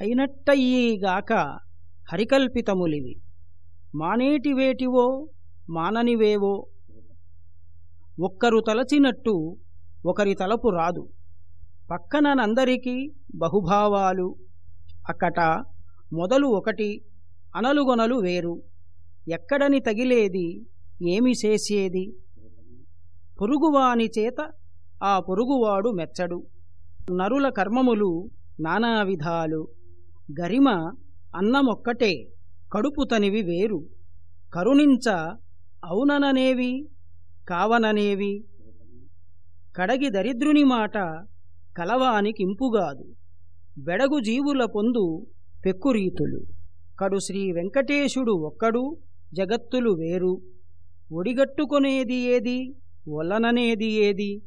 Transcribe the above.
అయినట్టయ్యీగాక హరికల్పితములివి. మానేటివేటివో మాననివేవో ఒక్కరు తలచినట్టు ఒకరి తలపు రాదు. పక్కననందరికీ బహుభావాలు అక్కట మొదలు ఒకటి అనలుగొనలు వేరు. ఎక్కడని తగిలేది ఏమి చేసేది? పొరుగువాని చేత ఆ పొరుగువాడు మెచ్చడు. నరుల కర్మములు నానావిధాలు గరిమ అన్నమొక్కటే కడుపుతనివి వేరు. కరుణించ అవునననేవి కావననేవి. కడగి దరిద్రుని మాట కలవానికింపుగాదు. బెడగు జీవుల పొందు పెక్కురీతులు. కడు శ్రీ వెంకటేశుడు ఒక్కడు జగత్తులు వేరు. ఒడిగట్టుకొనేది ఏది? ఒలననేది ఏది?